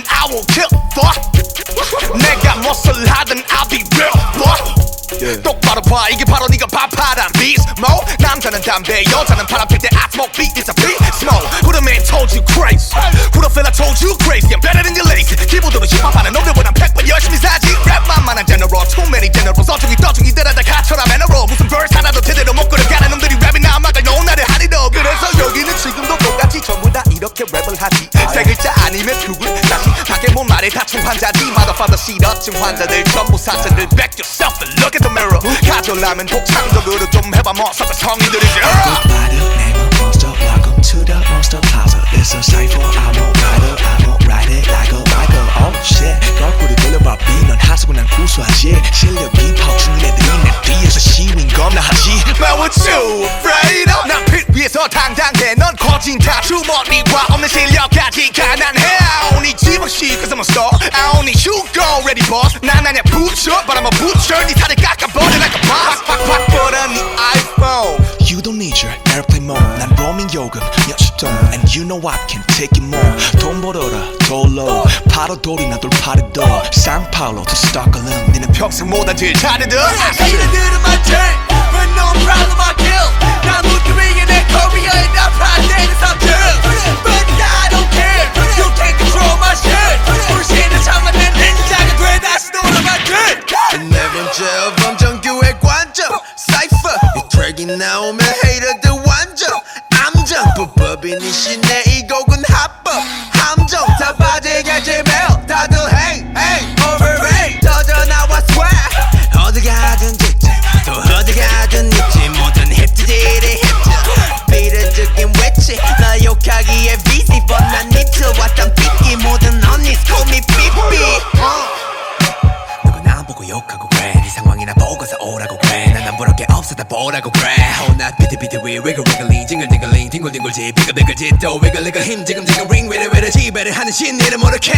then I will kill, boy. 내가 무엇을 하든 I'll be real, boy. Yeah. 똑바로 봐 이게 바로 네가 밥하란 비스모 남자는 담배 여자는 바람 필때 I smoke beat it's a beat smoke Who the man told you crazy. Who the fella told you crazy. I'm better than your lazy. 기본적으로 힙합하는 놈들보단 100번 열심히 살지. 랩만만한 general Too many generals. 어중이 떠중이 때라다 못 말해 다충 환자지 motherfucker 시러증 환자들 전부 사슬을 back yourself and look at the mirror 가져라면 독창적으로 좀 해봐 뭐 섞어 성인들이지 Rider, name a monster. Welcome to the monster plaza. It's a cipher. I'm a rider. I won't ride it like a biker. Oh shit. 거꾸로 돌려봐 B. 넌 하수고 난 구수하지. 실력이 파충인 애들이 내 뒤에서 시윈 겁나하지. Man what you afraid of 난빛 위에서 당당해 넌 거진 다 주머니와 없는 실력까지 가난해 I don't need 집어시 cause I'm a star I don't need you go ready boss 난 아냐 butcher but I'm a butcher 네 살을 깎아버려 like a boss 팍팍팍 뻗어 네 iPhone You don't need your airplane mode. 난 roaming 요금 몇십 동. And you know I can take it more. 돈 벌어라 돌로. 바로 돌이나 돌파리도. 상파울로 to 스톡홀름. 니는 평생 못한 질 잘해도 Hater들은 my turn 나오면 헤이터들 완전 암정. 불법인 이신내 이 곡은 합법. 함정 다 빠지겠지 매일 다들 hey hey overrate 터져 나와 swag 어디 가든 있지. 또 어디 가든 있지. 모든 힙들이 힙들 비례적인 외치. 나 욕하기에 busy but 난 니트 왔던 삐끼. 모든 언니 call me 삐삐. 누구나 안 보고 욕하고 그래 네 상황이나 보고서 오라고 그래 난안 부를 게 없어 다 보라고 그래 위 위글 위글링 징글징글링 뒹굴뒹굴지 비글비글지 또 위글리글 힘 지금지금 링 위를 위를 지배를 하는 신이를 모르게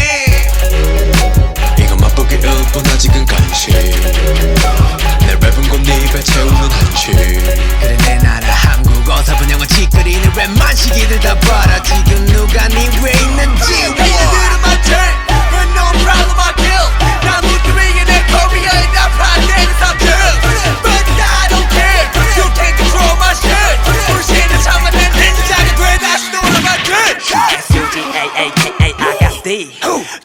이건 맛보기 일뿐 아직은 간식.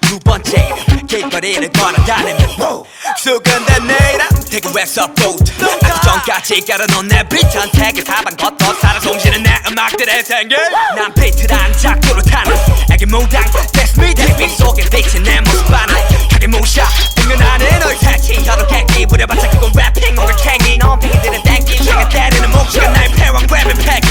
두 번째 길거리를 걸어다니면 수근된 내일아 대구에서 보트 아주 전까지 깔아놓은 내 비트한 택을 사방 걷어 살아 숨쉬는 내 음악들의 생길. 난 비트란 작두로 타는 애기 무당. That's me me. 속에 비친 내 모습 하나. 가게 무샤 응연하는 너의 새끼 혀로 객기 부려봤자 그건 래핑 뭔가 캥기. 넌 핑이들은 땡기. 내가 때리는 몫이가 나의 패왕 랩의 패기.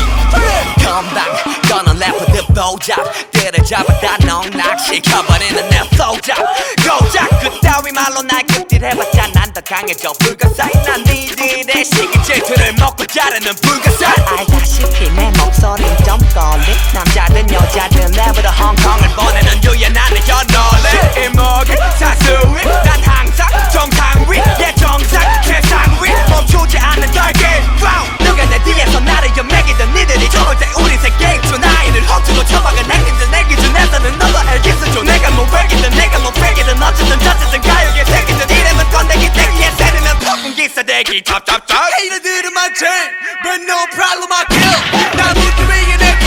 건방 떠난 래퍼들 보잡 들을 잡아다 넉락 시켜버리는 내 flow잡 고작 그따위 말로 날 급딜해봤자 난 더 강해져. 불가사의 난 니들의 시기 질투를 먹고 자르는 불가사. 알다시피 내 목소린 좀 걸린 남자든 여자든 내부터 홍콩을 보내 19, but no problem, I kill. Now, me in that